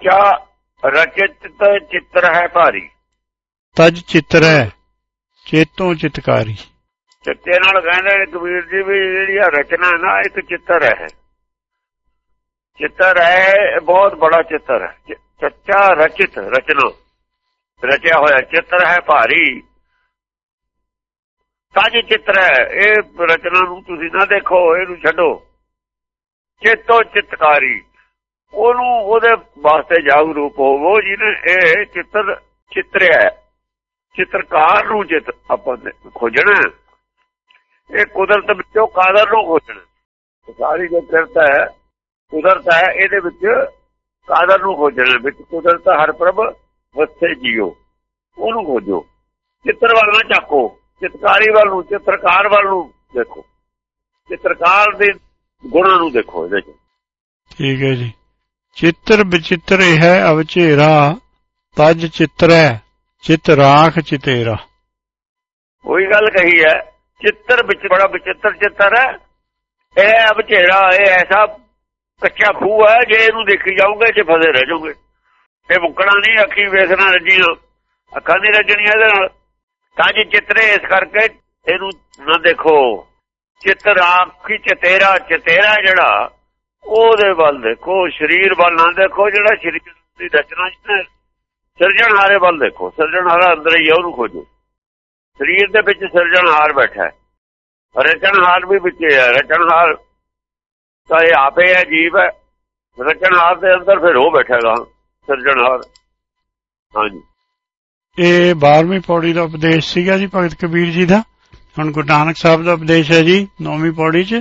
ਕਿਆ ਰਚਿਤ ਚਿੱਤਰ ਹੈ ਭਾਰੀ। ਤਜ ਚਿਤਰੈ ਚੇਤੋਂ ਚਿਤਕਾਰੀ। ਚਿੱਤੇ ਨਾਲ ਕਹਿੰਦੇ ਨੇ ਕਬੀਰ ਜੀ ਵੀ ਜਿਹੜੀ ਆ ਰਚਨਾ ਨਾ ਇੱਕ ਚਿੱਤਰ ਹੈ। ਚਿੱਤਰ ਹੈ ਬਹੁਤ ਬੜਾ ਚਿੱਤਰ ਹੈ। ਚ- ਸੱਚਾ ਰਚਿਤ ਰਚਨਾ। ਰਚਿਆ ਹੋਇਆ ਚਿੱਤਰ ਹੈ ਭਾਰੀ। ਕਾਜ ਚਿੱਤਰ ਹੈ ਇਹ ਰਚਨਾ ਨੂੰ ਤੁਸੀਂ ਨਾ ਦੇਖੋ ਇਹਨੂੰ ਛੱਡੋ। ਚੇਤੋ ਚਿਤਕਾਰੀ। ਉਹਨੂੰ ਉਹਦੇ ਵਾਸਤੇ ਜਾਗਰੂਕ ਹੋਵੋ, ਜਿਹਨੇ ਇਹ ਚਿੱਤਰ ਚਿੱਤਰਿਆ ਚਿੱਤਰਕਾਰ ਨੂੰ ਚਿੱਤ ਆਪਾਂ ਖੋਜਣਾ ਇਹ ਕੁਦਰਤ ਵਿੱਚੋਂ ਕਾਦਰ ਨੂੰ ਖੋਜਣਾ ਸਾਰੀ ਜੋ ਕਿਰਤ ਹੈ, ਕੁਦਰਤ ਹੈ, ਇਹਦੇ ਵਿੱਚ ਕਾਦਰ ਨੂੰ ਖੋਜਣਾ ਵਿੱਚ ਕੁਦਰਤ ਹਰ ਪ੍ਰਭ ਵਸੇ ਜੀਓ, ਉਹਨੂੰ ਖੋਜੋ। ਚਿੱਤਰ ਵੱਲ ਨਾ ਚੱਕੋ ਚਿਤਕਾਰੀ ਵੱਲ ਨੂੰ, ਚਿੱਤਰਕਾਰ ਵੱਲ ਨੂੰ ਦੇਖੋ। ਚਿੱਤਰਕਾਰ ਦੇ ਗੁਣਾਂ ਨੂੰ ਦੇਖੋ ਇਹਦੇ ਚ ਠੀਕ ਹੈ ਜੀ। ਚਿੱਤਰ ਵਿਚਿਤਰ ਹੈ ਅਵਚੇਰਾ, ਤਜ ਚਿਤਰੈ, ਚਿਤ ਰਾਖ ਚਿਤੇਰਾ। ਉਹੀ ਗੱਲ ਕਹੀ ਹੈ, ਚਿੱਤਰ ਵਿੱਚ ਬੜਾ ਵਿਚਿੱਤਰ ਚਿੱਤਰ ਹੈ, ਇਹ ਅਬਚੇਰਾ ਇਹ ਐਸਾ ਕੱਚਾ ਖੂਹ ਹੈ, ਜੇ ਇਹਨੂੰ ਦੇਖੀ ਜਾਓਗੇ ਜੇ ਫਸੇ ਰਹਿ ਜਾਓਗੇ ਇਹ ਮੁੱਕਣਾ ਨਹੀਂ, ਅੱਖੀ ਵੇਖਣਾ ਰੱਜੀਆਂ, ਅੱਖਾਂ ਦੀ ਰੱਜਣੀਆਂ ਇਹਦੇ ਨਾਲ। ਤਾਂ ਜੀ ਚਿੱਤਰੇ, ਇਸ ਕਰਕੇ ਇਹਨੂੰ ਨਾ ਦੇਖੋ। ਚਿੱਤਰ ਆਖੀ ਚਤੇਰਾ ਚਤੇਰਾ ਜਿਹੜਾ ਉਹਦੇ ਵੱਲ ਦੇਖੋ, ਸਰੀਰ ਵੱਲ ਨਾ ਦੇਖੋ, ਜਿਹੜਾ ਸਰੀਰ ਦੀ ਰਚਨਾ ਚ ਸਿਰਜਣਹਾਰੇ ਵੱਲ ਦੇਖੋ ਸਿਰਜਣਹਾਰਾ ਅੰਦਰ ਹੀ ਉਹਨੂੰ ਖੋਜੋ। ਸਰੀਰ ਦੇ ਵਿੱਚ ਸਿਰਜਣਹਾਰ ਬੈਠਾ ਹੈ। ਰਚਨਹਾਰ ਵੀ ਵਿੱਚ ਹੈ ਰਚਨਹਾਰ ਤਾਂ ਇਹ ਆਪੇ ਹੈ, ਜੀਵ ਹੈ। ਰਚਨਹਾਰ ਦੇ ਅੰਦਰ ਫਿਰ ਉਹ ਬੈਠੇਗਾ ਸਿਰਜਣਹਾਰ ਹਾਂਜੀ। ਇਹ 12ਵੀਂ ਪੌੜੀ ਦਾ ਉਪਦੇਸ਼ ਸੀਗਾ ਜੀ, ਭਗਤ ਕਬੀਰ ਜੀ ਦਾ। ਹੁਣ ਗੁਰੂ ਨਾਨਕ ਸਾਹਿਬ ਦਾ ਉਪਦੇਸ਼ ਹੈ ਜੀ 9ਵੀਂ ਪੌੜੀ 'ਚ।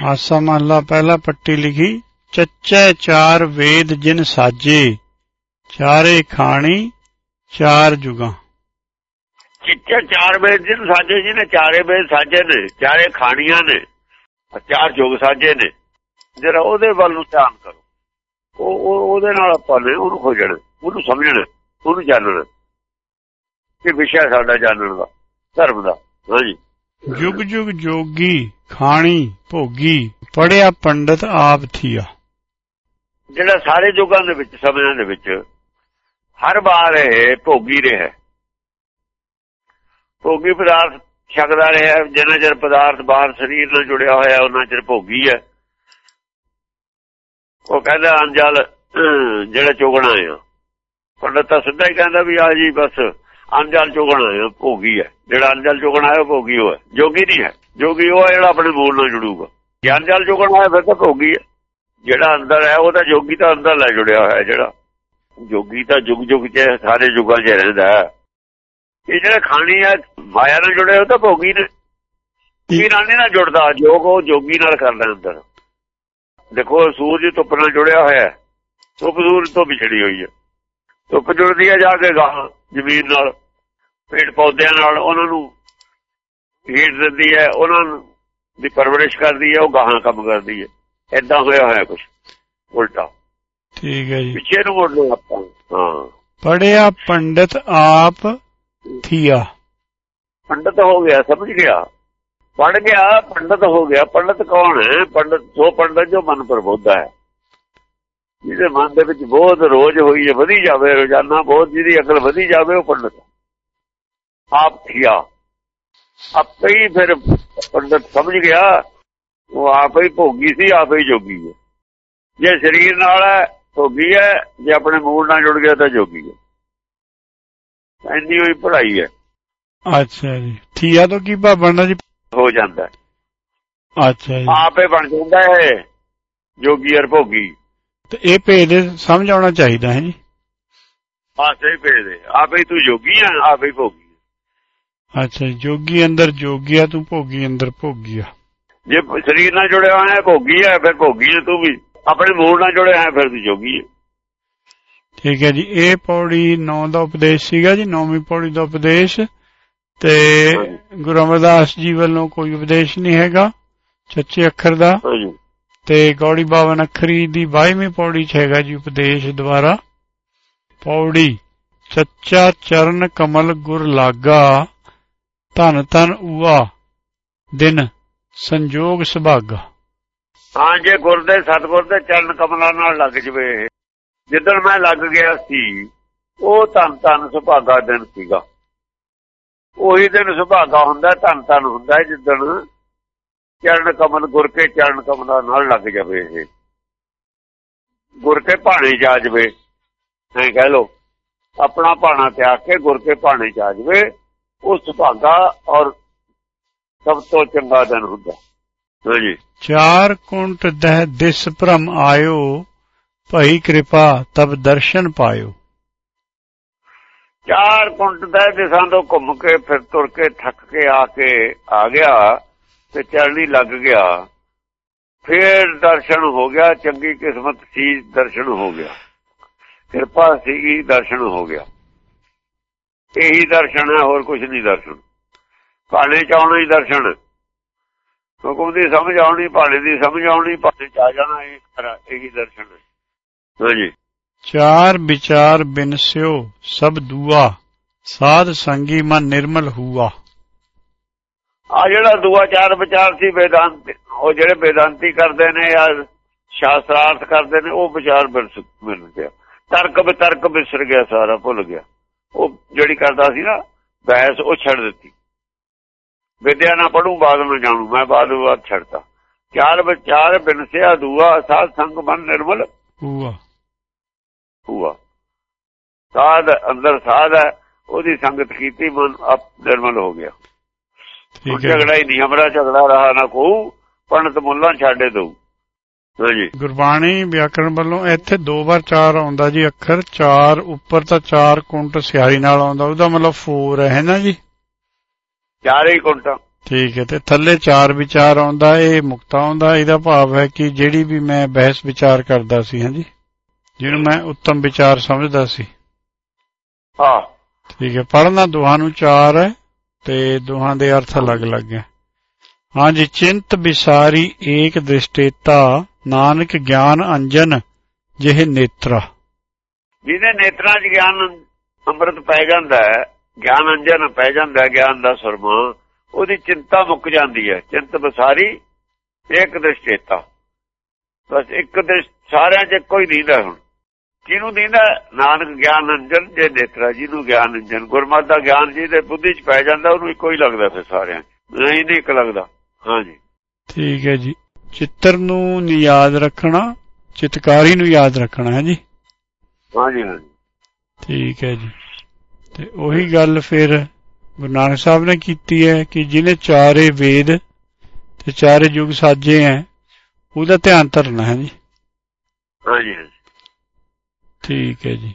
ਆਸਾ ਮਹਲਾ ਪਹਿਲਾ ਪੱਟੀ ਲਿਖੀ ਚੱਚੈ ਚਾਰ ਵੇਦ ਜਿਨ ਸਾਜੇ ਚਾਰੇ ਖਾਣੀ ਚਾਰ ਜੁਗਾਂ। ਚਿੱਟੇ ਚਾਰ ਵੇਦ ਜਿਹਨ ਸਾਜੇ ਜੀ ਨੇ ਚਾਰੇ ਵੇਦ ਸਾਜੇ ਨੇ ਚਾਰੇ ਖਾਣੀਆਂ ਨੇ ਚਾਰ ਯੁਗ ਸਾਜੇ ਨੇ। ਜਰਾ ਉਹਦੇ ਵੱਲ ਨੂੰ ਧਿਆਨ ਕਰੋ। ਉਹ ਉਹ- ਉਹਦੇ ਨਾਲ ਆਪਾਂ ਨੇ ਉਹਨੂੰ ਖੋਜਣਾ ਉਹਨੂੰ ਸਮਝਣਾ ਉਹਨੂੰ ਜਾਣਨਾ। ਕਿ ਵਿਸ਼ਾ ਸਾਡਾ ਜਾਣਨ ਦਾ ਧਰਮ ਦਾ ਹਾਂਜੀ। ਜੁਗ ਜੁਗ ਜੋਗੀ ਖਾਣੀ ਭੋਗੀ ਪੜਿਆ ਪੰਡਤ ਆਪ ਥੀਆ। ਜਿਹੜਾ ਸਾਰੇ ਯੁੱਗਾਂ ਦੇ ਵਿੱਚ ਸਮਿਆਂ ਦੇ ਵਿੱਚ ਹਰ ਵਾਰ ਇਹ ਭੋਗੀ ਰਿਹਾ। ਭੋਗੀ ਪਦਾਰਥ ਛਕਦਾ ਰਿਹਾ ਜਿੰਨਾ ਚਿਰ ਪਦਾਰਥ ਬਾਹਰ ਸਰੀਰ ਨਾਲ ਜੁੜਿਆ ਹੋਇਆ ਉਹਨਾਂ ਚਿਰ ਭੋਗੀ ਹੈ। ਉਹ ਕਹਿੰਦਾ ਅੰਜਲ ਅਹ, ਜਿਹੜਾ ਚੁਗਣਾ ਆ। ਪੰਡਤ ਤਾਂ ਸਿੱਧਾ ਹੀ ਕਹਿੰਦਾ ਵੀ ਆ ਜੀ ਬਸ। ਅੰਜਲ ਚੁਗਣਾ ਆ ਭੋਗੀ ਹੈ। ਜਿਹੜਾ ਅੰਜਲ ਚੁਗਣਾ ਉਹ ਭੋਗੀ ਉਹ ਹੈ ਜੋਗੀ ਨਹੀਂ ਹੈ। ਜੋਗੀ ਉਹ ਜਿਹੜਾ ਆਪਣੇ ਮੂਲ ਨਾਲ ਜੁੜੂਗਾ। ਜੇ ਅੰਜਲ ਚੁਗਣਾ ਹੈ ਫਿਰ ਤਾਂ ਭੋਗੀ ਹੈ। ਜਿਹੜਾ ਅੰਦਰ ਹੈ ਉਹ ਤਾਂ ਜੋਗੀ ਤਾਂ ਅੰਦਰ ਲੈ ਜੁੜਿਆ ਹੋਇਆ ਹੈ ਜਿਹੜਾ। ਜੋਗੀ ਤਾਂ ਜੁਗ ਜੁਗ ਚ ਸਾਰੇ ਯੁੱਗਾਂ 'ਚ ਰਹਿੰਦਾ ਹੈ। ਇਹ ਜਿਹੜਾ ਖਾਣੀ ਹੈ ਮਾਇਆ ਨਾਲ ਜੁੜੇ ਉਹ ਤਾਂ ਭੋਗੀ ਨੇ। ਜੋਗੀ ਨਾਲ ਨਹੀਂ ਨਾ ਜੁੜਦਾ ਜੋਗ ਉਹ ਜੋਗੀ ਨਾਲ ਕਰਦਾ ਅੰਦਰ। ਦੇਖੋ ਸੂਰਜ ਧੁੱਪ ਨਾਲ ਜੁੜਿਆ ਹੋਇਆ ਹੈ। ਧੁੱਪ ਸੂਰਜ ਤੋਂ ਵਿਛੜੀ ਹੋਈ ਹੈ। ਧੁੱਪ ਜੁੜਦੀ ਹੈ ਜਾ ਕੇ ਗਾਂ ਜ਼ਮੀਨ ਨਾਲ ਪੇੜ ਪੌਦਿਆਂ ਨਾਲ ਉਹਨਾਂ ਨੂੰ ਹੀਟ ਦਿੰਦੀ ਹੈ ਉਹਨਾਂ ਨੂੰ ਦੀ ਪਰਵਰਿਸ਼ ਕਰਦੀ ਹੈ ਉਹ ਗਾਹਾਂ ਕੰਮ ਕਰਦੀ ਹੈ। ਐਦਾਂ ਹੋਇਆ ਹੋਇਆ ਕੁਝ ਉਲਟਾ। ਠੀਕ ਹੈ ਜੀ। ਪਿੱਛੇ ਨੂੰ ਮੁੜ ਲਓ ਆਪਾਂ। ਹਾਂ। ਪੜਿਆ ਪੰਡਤ ਆਪ ਥੀਆ। ਪੰਡਤ ਹੋ ਗਿਆ ਸਮਝ ਗਿਆ। ਪੜ ਗਿਆ ਪੰਡਤ ਹੋ ਗਿਆ। ਪੰਡਤ ਕੌਣ ਹੈ? ਪੰਡਤ ਸੋ ਪੰਡਤ ਜੋ ਮਨ ਪ੍ਰਬੋਧਾ ਹੈ। ਜਿਹਦੇ ਮਨ ਦੇ ਵਿੱਚ ਬੋਧ ਰੋਜ਼ ਹੋਈ ਹੈ ਵਧੀ ਜਾਵੇ ਰੋਜ਼ਾਨਾ ਬੋਧ ਜਿਹਦੀ ਅਕਲ ਵਧੀ ਜਾਵੇ ਉਹ ਪੰਡਤ ਆਪ ਥੀਆ ਆਪੇ ਹੀ ਫਿਰ ਪੰਡਤ ਸਮਝ ਗਿਆ ਉਹ ਆਪੇ ਹੀ ਭੋਗੀ ਸੀ ਆਪੇ ਹੀ ਜੋਗੀ ਹੈ। ਜੇ ਸਰੀਰ ਨਾਲ ਹੈ ਭੋਗੀ ਹੈ ਜੇ ਆਪਣੇ ਮੂਲ ਨਾਲ ਜੁੜ ਗਿਆ ਤਾਂ ਜੋਗੀ ਹੈ। ਇੰਨੀ ਹੋਈ ਪੜ੍ਹਾਈ ਹੈ। ਅੱਛਾ ਜੀ। ਥੀਆ ਤੋਂ ਕੀ ਭਾਵ ਬਣਦਾ ਜੀ? ਹੋ ਜਾਂਦਾ। ਅੱਛਾ ਜੀ। ਆਪੇ ਬਣ ਜਾਂਦਾ ਹੈ ਜੋਗੀ ਅਰ ਭੋਗੀ। ਤੇ ਇਹ ਭੇਦ ਸਮਝ ਆਉਣਾ ਚਾਹੀਦਾ ਹੈ ਜੀ। ਹੀ ਭੇਜਦੇ ਆਪੇ ਹੀ ਤੂੰ ਜੋਗੀ ਆ ਆਪੇ ਹੀ ਭੋਗੀ ਆ। ਅੱਛਾ ਜੋਗੀ ਅੰਦਰ ਜੋਗੀਆ ਤੂੰ ਭੋਗੀ ਅੰਦਰ ਭੋਗੀਆ ਜੇ ਸਰੀਰ ਨਾਲ ਜੁੜਿਆ ਹੋਇਆ ਹੈ ਭੋਗੀ ਹੈ ਫਿਰ ਭੋਗੀ ਹੈ ਤੂੰ ਵੀ। ਆਪਣੇ ਮੂਲ ਨਾਲ ਜੁੜਿਆ ਹੈ ਫਿਰ ਤੂੰ ਜੋਗੀ ਹੈ ਠੀਕ ਹੈ ਜੀ ਇਹ ਪੌੜੀ 9 ਦਾ ਉਪਦੇਸ਼ ਸੀਗਾ ਜੀ 9ਵੀਂ ਪੌੜੀ ਦਾ ਉਪਦੇਸ਼। ਤੇ ਗੁਰੂ ਅਮਰਦਾਸ ਜੀ ਵੱਲੋਂ ਕੋਈ ਉਪਦੇਸ਼ ਨਹੀਂ ਹੈਗਾ ਚੱਚੇ ਅੱਖਰ ਦਾ। ਹਾਂਜੀ। ਤੇ ਗੌੜੀ ਬਾਵਨ ਨਖਰੀ ਦੀ 22ਵੀਂ ਪੌੜੀ 'ਚ ਹੈਗਾ ਜੀ ਉਪਦੇਸ਼ ਦੁਆਰਾ। ਪੌੜੀ ਚੱਚਾ ਚਰਨ ਕਮਲ ਗੁਰ ਲਾਗਾ, ਧਨ ਧਨ ਊਆ, ਦਿਨ ਸੰਜੋਗ ਸੁਭਾਗਾ। ਹਾਂ, ਜੇ ਗੁਰ ਦੇ ਸਤਗੁਰ ਦੇ ਚਰਨ ਕਮਲਾਂ ਨਾਲ ਲੱਗ ਜਵੇ, ਜਿੱਦਣ ਮੈਂ ਲੱਗ ਗਿਆ ਸੀ, ਉਹ ਧੰਨ ਧੰਨ ਸੁਭਾਗਾ ਦਿਨ ਸੀਗਾ। ਉਹੀ ਦਿਨ ਸੁਭਾਗਾ ਹੁੰਦਾ, ਧੰਨ ਧੰਨ ਹੁੰਦਾ ਜਿੱਦਣ ਚਰਨ ਕਮਲ ਗੁਰ ਕੇ ਚਰਨ ਕਮਲਾਂ ਨਾਲ ਲੱਗ ਜਾਵੇ ਇਹ। ਗੁਰ ਕੇ ਭਾਣੇ ਜਾ ਜਵੇ ਐ ਕਹਿ ਲੋ ਆਪਣਾ ਭਾਣਾ ਤਿਆਗ ਕੇ ਗੁਰ ਕੇ ਭਾਣੇ ਜਾ ਜਵੇ ਉਹ ਸੁਭਾਗਾ ਔਰ ਸਭ ਤੋਂ ਚੰਗਾ ਦਿਨ ਹੁੰਦਾ। ਹਾਂਜੀ ਚਾਰ ਕੁੰਟ ਦਹਿ ਦਿਸ ਭ੍ਰਮ ਆਇਓ ਭਈ ਕਿਰਪਾ ਤਬ ਦਰਸ਼ਨ ਪਾਇਓ। ਚਾਰ ਕੁੰਟ ਦਾ ਦਿਸਾਂ ਤੋਂ ਘੁੰਮ ਕੇ ਫਿਰ ਤੁਰ ਕੇ ਥੱਕ ਕੇ ਆ ਕੇ ਆ ਗਿਆ। ਤੇ ਚੜਨੀ ਲੱਗ ਗਿਆ। ਫਿਰ ਦਰਸ਼ਨ ਹੋ ਗਿਆ, ਚੰਗੀ ਕਿਸਮਤ ਸੀ, ਦਰਸ਼ਨ ਹੋ ਗਿਆ। ਕਿਰਪਾ ਸੀਗੀ ਦਰਸ਼ਨ ਹੋ ਗਿਆ। ਇਹੀ ਦਰਸ਼ਨ ਹੈ, ਹੋਰ ਕੁਝ ਨਹੀਂ ਦਰਸ਼ਨ। ਭਾਣੇ ਚ ਆਉਣਾ ਹੀ ਦਰਸ਼ਨ। ਹੁਕਮ ਦੀ ਸਮਝ ਆਉਣੀ ਭਾਣੇ ਦੀ ਸਮਝ ਆਉਣੀ ਭਾਣੇ ਚ ਆ ਜਾਣਾ ਇਹ ਖਰਾ ਇਹੀ ਦਰਸ਼ਨ ਹੈ। ਹਾਂਜੀ। ਚਾਰ ਵਿਚਾਰ ਬਿਨਸਿਓ ਸਭ ਦੂਆ। ਸਾਧ ਸੰਗੀ ਮਨ ਨਿਰਮਲ ਹੁਆ। ਆ ਜਿਹੜਾ ਦੂਆ ਚਾਰ ਵਿਚਾਰ ਸੀ ਵੇਦਾਂਤ ਉਹ ਜਿਹੜੇ ਵੇਦਾਂਤੀ ਕਰਦੇ ਨੇ ਜਾਂ ਸ਼ਾਸਤਰਾਰਥ ਕਰਦੇ ਨੇ ਉਹ ਵਿਚਾਰ ਮਿਲ ਗਿਆ। ਤਰਕ ਬਿਤਰਕ ਵਿਸਰ ਗਿਆ ਸਾਰਾ ਭੁੱਲ ਗਿਆ। ਉਹ ਜਿਹੜੀ ਕਰਦਾ ਸੀ ਨਾ ਬੈਸ ਉਹ ਛੱਡ ਦਿੱਤੀ। ਵਿਦਿਆ ਨਾ ਪੜੂ ਬਾਅਦ ਮੈਂ ਜਾਣੂ ਮੈਂ ਬਾਅਦ ਬਾਅਦ ਛੱਡਤਾ। ਚਾਰ ਵਿਚਾਰ ਬਿਨਸਿਆ ਦੂਆ ਸਾਧ ਸੰਗ ਮਨ ਨਿਰਮਲ। ਹੁਆ ਹੁਆ ਸਾਧ ਅੰਦਰ ਸਾਧ ਹੈ ਉਹਦੀ ਸੰਗਤ ਕੀਤੀ ਮਨ ਆਪ ਨਿਰਮਲ ਹੋ ਗਿਆ। ਝਗੜਾ ਹੀ ਨਹੀਂ ਹਮਰਾ ਝਗੜਾ ਰਹਾ ਨਾ ਕੋ ਪੰਡਤ ਮੁੱਲਾ ਛਾੜੇ ਦੋ। ਹਾਂਜੀ ਗੁਰਬਾਣੀ ਵਿਆਕਰਣ ਵੱਲੋਂ ਇੱਥੇ ਦੋ ਵਾਰ ਚਾਰ ਆਉਂਦਾ ਜੀ ਅੱਖਰ ਚਾਰ ਉੱਪਰ ਤਾਂ ਚਾਰ ਕੁੰਟ ਸਿਆਰੀ ਨਾਲ ਆਉਂਦਾ ਉਹਦਾ ਮਤਲਬ 4 ਹੈ ਨਾ ਜੀ? ਚਾਰੇ ਕੁੰਟਾਂ। ਠੀਕ ਹੈ ਤੇ ਥੱਲੇ ਚਾਰ ਵਿਚਾਰ ਆਉਂਦਾ ਇਹ ਮੁਕਤਾ ਆਉਂਦਾ ਇਹਦਾ ਭਾਵ ਹੈ ਕਿ ਜਿਹੜੀ ਵੀ ਮੈਂ ਬਹਿਸ ਵਿਚਾਰ ਕਰਦਾ ਸੀ ਹਾਂਜੀ ਜਿਹਨੂੰ ਮੈਂ ਉੱਤਮ ਵਿਚਾਰ ਸਮਝਦਾ ਸੀ। ਹਾਂ। ਠੀਕ ਹੈ ਪੜ੍ਹਨਾ ਦੋਹਾਂ ਨੂੰ ਚਾਰ ਹੈ ਤੇ ਦੋਹਾਂ ਦੇ ਅਰਥ ਅਲੱਗ-ਅਲੱਗ ਹੈ। ਹਾਂਜੀ, ਚਿੰਤ ਵਿਸਾਰੀ ਏਕ ਦ੍ਰਿਸ਼ਟੇਤਾ, ਨਾਨਕ ਗਿਆਨ ਅੰਜਨ ਜਿਹੇ ਨੇਤਰਾ। ਜਿਹਦੇ ਨੇਤਰਾਂ 'ਚ ਗਿਆਨ ਅੰਮ੍ਰਿਤ ਪੈ ਜਾਂਦਾ ਹੈ, ਗਿਆਨ ਅੰਜਨ ਪੈ ਜਾਂਦਾ, ਗਿਆਨ ਦਾ ਸੁਰਮਾ, ਉਹਦੀ ਚਿੰਤਾ ਮੁੱਕ ਜਾਂਦੀ ਹੈ। ਚਿੰਤ ਬਸਾਰੀ ਏਕ ਦ੍ਰਿਸ਼ਟੇਤਾ। ਬਸ ਇੱਕ ਦ੍ਰਿਸ਼, ਸਾਰਿਆਂ 'ਚ ਕੋਈ ਦੀਦਾ ਹੁਣ। ਕਿਹਨੂੰ ਦੀਦਾ? ਨਾਨਕ ਗਿਆਨ ਅੰਜਨ ਜੇ ਨੇਤਰਾ ਜਿਹਨੂੰ ਗਿਆਨ ਅੰਜਨ ਗੁਰਮਤਿ ਦਾ ਗਿਆਨ ਜਿਹਦੇ ਬੁੱਧੀ 'ਚ ਪੈ ਜਾਂਦਾ ਉਹਨੂੰ ਇੱਕੋ ਹੀ ਲੱਗਦਾ ਫਿਰ ਸਾਰਿਆਂ ਨਹੀਂ ਨਹੀਂ ਇੱਕ ਲੱਗਦਾ। ਹਾਂਜੀ। ਠੀਕ ਹੈ ਜੀ। ਚਿੱਤਰ ਨੂੰ ਯਾਦ ਰੱਖਣਾ ਚਿਤਕਾਰੀ ਨੂੰ ਯਾਦ ਰੱਖਣਾ ਹੈ ਜੀ? ਹਾਂਜੀ ਹਾਂਜੀ। ਠੀਕ ਹੈ ਜੀ। ਤੇ ਉਹੀ ਗੱਲ ਫਿਰ ਗੁਰੂ ਨਾਨਕ ਸਾਹਿਬ ਨੇ ਕੀਤੀ ਹੈ ਕਿ ਜਿਹਨੇ ਚਾਰੇ ਵੇਦ ਤੇ ਚਾਰੇ ਯੁਗ ਸਾਜੇ ਹੈ ਉਹਦਾ ਧਿਆਨ ਧਰਨਾ ਹੈ ਜੀ? ਹਾਂਜੀ। ਠੀਕ ਹੈ ਜੀ।